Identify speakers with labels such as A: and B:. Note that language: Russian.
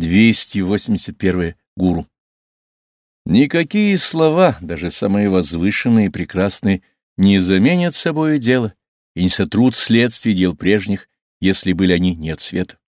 A: 281. Гуру. Никакие слова, даже самые возвышенные и прекрасные, не заменят собой дело и не сотрут следствий дел прежних, если были они не от света.